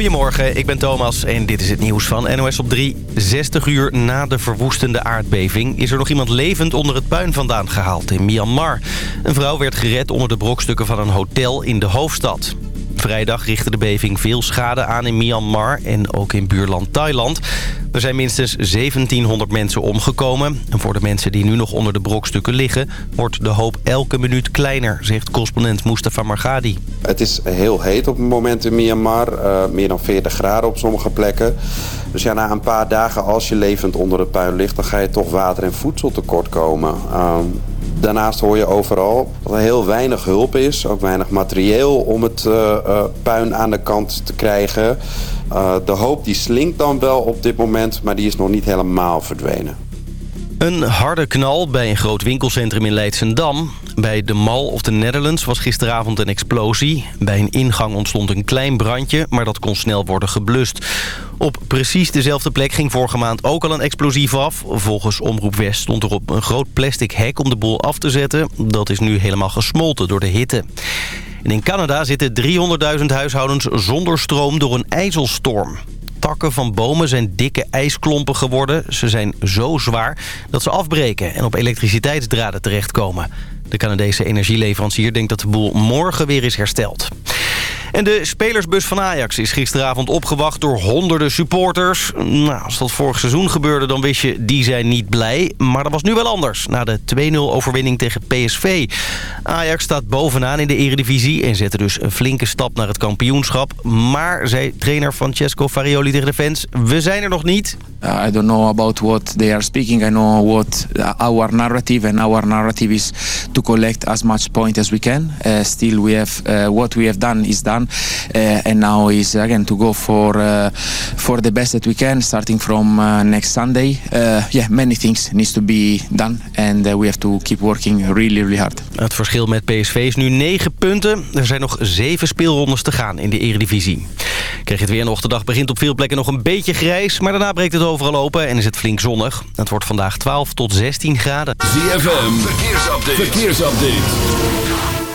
Goedemorgen, ik ben Thomas en dit is het nieuws van NOS op 3. 60 uur na de verwoestende aardbeving is er nog iemand levend onder het puin vandaan gehaald in Myanmar. Een vrouw werd gered onder de brokstukken van een hotel in de hoofdstad. Vrijdag richtte de beving veel schade aan in Myanmar en ook in buurland Thailand. Er zijn minstens 1700 mensen omgekomen. En voor de mensen die nu nog onder de brokstukken liggen... wordt de hoop elke minuut kleiner, zegt correspondent Mustafa Margadi. Het is heel heet op het moment in Myanmar. Uh, meer dan 40 graden op sommige plekken. Dus ja, na een paar dagen als je levend onder het puin ligt... dan ga je toch water en voedsel tekort komen. Uh, Daarnaast hoor je overal dat er heel weinig hulp is. Ook weinig materieel om het uh, uh, puin aan de kant te krijgen. Uh, de hoop die slinkt dan wel op dit moment, maar die is nog niet helemaal verdwenen. Een harde knal bij een groot winkelcentrum in Leidsendam. Bij de Mall of the Netherlands was gisteravond een explosie. Bij een ingang ontstond een klein brandje, maar dat kon snel worden geblust. Op precies dezelfde plek ging vorige maand ook al een explosief af. Volgens Omroep West stond er op een groot plastic hek om de boel af te zetten. Dat is nu helemaal gesmolten door de hitte. En in Canada zitten 300.000 huishoudens zonder stroom door een ijzelstorm takken van bomen zijn dikke ijsklompen geworden. Ze zijn zo zwaar dat ze afbreken en op elektriciteitsdraden terechtkomen. De Canadese energieleverancier denkt dat de boel morgen weer is hersteld. En de spelersbus van Ajax is gisteravond opgewacht door honderden supporters. Nou, als dat vorig seizoen gebeurde, dan wist je, die zijn niet blij. Maar dat was nu wel anders, na de 2-0 overwinning tegen PSV. Ajax staat bovenaan in de eredivisie en zette dus een flinke stap naar het kampioenschap. Maar, zei trainer Francesco Farioli tegen de fans, we zijn er nog niet. Uh, I don't know about what they are speaking. I know what our narrative and our narrative is to collect as much point as we can. Uh, still, we have uh, what we have done is done, uh, and now is again to go for uh, for the best that we can, starting from uh, next Sunday. yeah, many things needs to be done, and we have to keep working really, really hard. Het verschil met PSV is nu 9 punten. Er zijn nog 7 speelrondes te gaan in de Eredivisie. Krijg je het weer nog. De dag begint op veel plekken nog een beetje grijs, maar daarna breekt het overal open en is het flink zonnig. Het wordt vandaag 12 tot 16 graden. ZFM, verkeersupdate. verkeersupdate.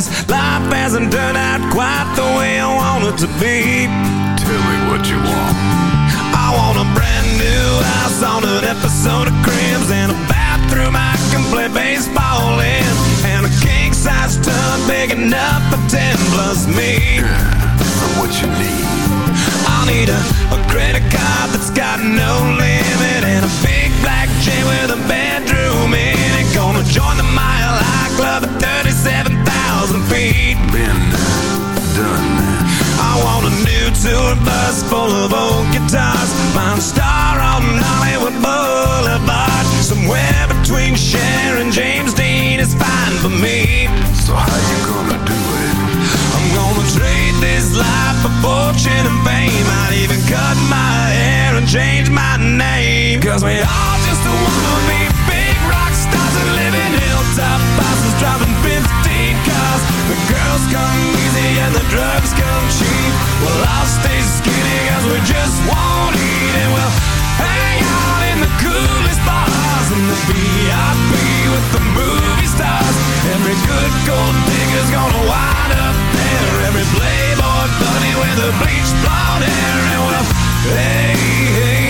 this. Life hasn't turned out quite the way I want it to be. Tell me what you want. I want a brand new house on an episode of Cribs and a bathroom I can play baseball in, and a king size tub big enough for ten plus me. Yeah, what you need? I'll need a, a credit card that's got no limit and a big black chain with a bedroom in it. Gonna join the Mile High Club at 37,000 feet. Been done that. I want a new tour bus full of old guitars. Mine star on Hollywood Boulevard. Somewhere between Cher and James Dean is fine for me. So how you gonna do it? I'm gonna trade this life for fortune and fame. I'd even cut my hair and change my name. Cause we all just wanna be come easy and the drugs come cheap. Well, I'll stay skinny cause we just won't eat and we'll hang out in the coolest bars in the VIP with the movie stars. Every good gold digger's gonna wind up there. Every playboy bunny with the bleached blonde hair. And well, hey, hey,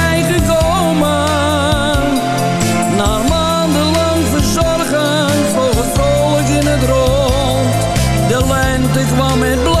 Lente kwam blaadjes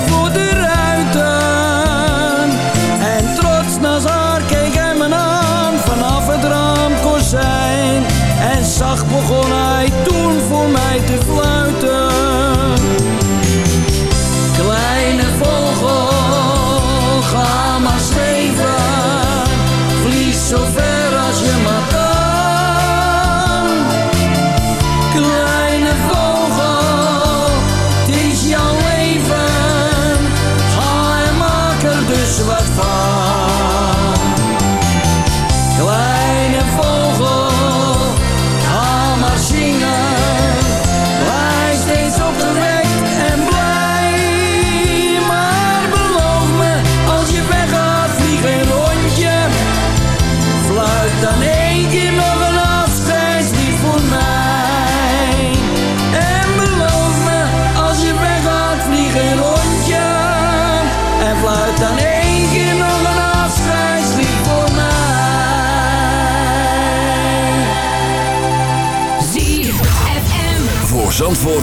zacht begon hij toen voor mij te fluiten.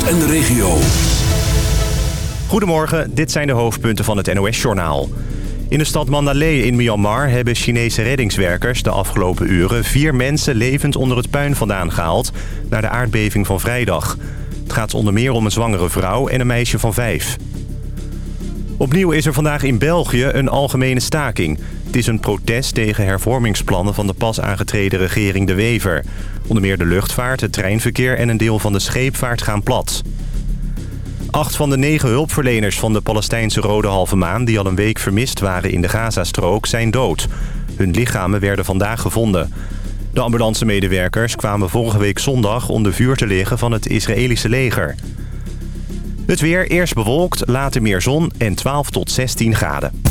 En de regio. Goedemorgen, dit zijn de hoofdpunten van het NOS-journaal. In de stad Mandalay in Myanmar hebben Chinese reddingswerkers de afgelopen uren... vier mensen levend onder het puin vandaan gehaald... na de aardbeving van vrijdag. Het gaat onder meer om een zwangere vrouw en een meisje van vijf. Opnieuw is er vandaag in België een algemene staking. Het is een protest tegen hervormingsplannen van de pas aangetreden regering De Wever. Onder meer de luchtvaart, het treinverkeer en een deel van de scheepvaart gaan plat. Acht van de negen hulpverleners van de Palestijnse Rode Halve Maan... die al een week vermist waren in de Gazastrook, zijn dood. Hun lichamen werden vandaag gevonden. De ambulancemedewerkers kwamen vorige week zondag onder vuur te liggen van het Israëlische leger. Het weer eerst bewolkt, later meer zon en 12 tot 16 graden.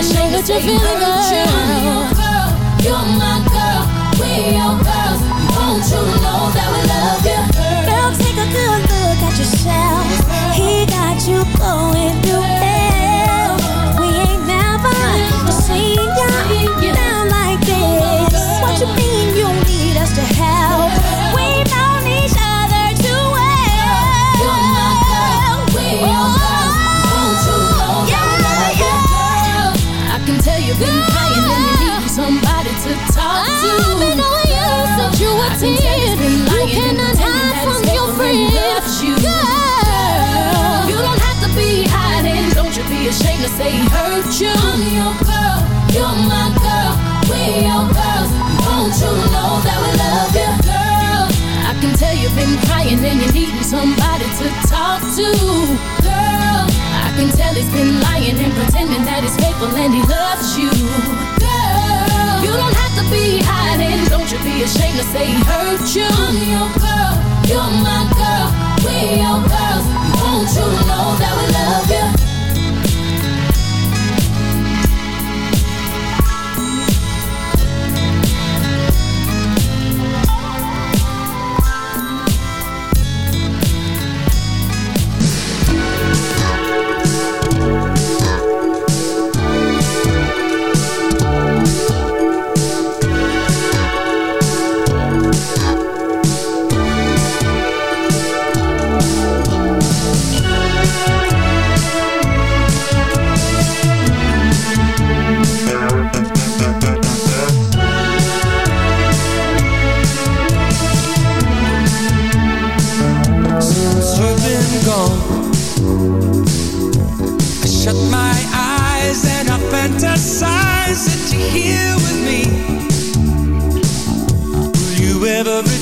the shame that you're feeling girl. You're, my girl, we're your girls. Don't you know that we love you? Girl, take a good look at yourself. He got you going. did. You cannot hide from your friend. You. Girl, you don't have to be hiding. Don't you be ashamed to say hurt you. I'm your girl. You're my girl. We're girls. Don't you know that we love you, girl? I can tell you've been crying and you're needing somebody to talk to, girl. I can tell he's been lying and pretending that he's faithful and he loves you, girl. You don't be hiding. Don't you be ashamed to say he hurt you. I'm your girl, you're my girl, we your girls. Don't you know that we love you?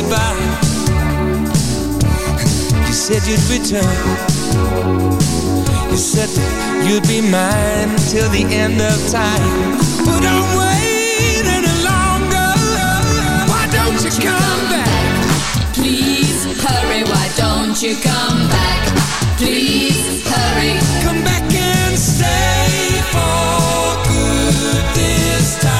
goodbye. You said you'd return. You said you'd be mine Till the end of time. But I'm waiting longer. Why don't you come back? Please hurry Why don't you come back? Please hurry. Come back and stay for good this time.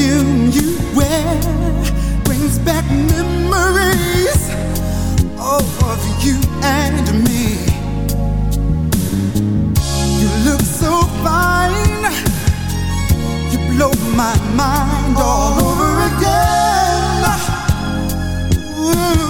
perfume you wear brings back memories of you and me. You look so fine, you blow my mind all over again. Ooh.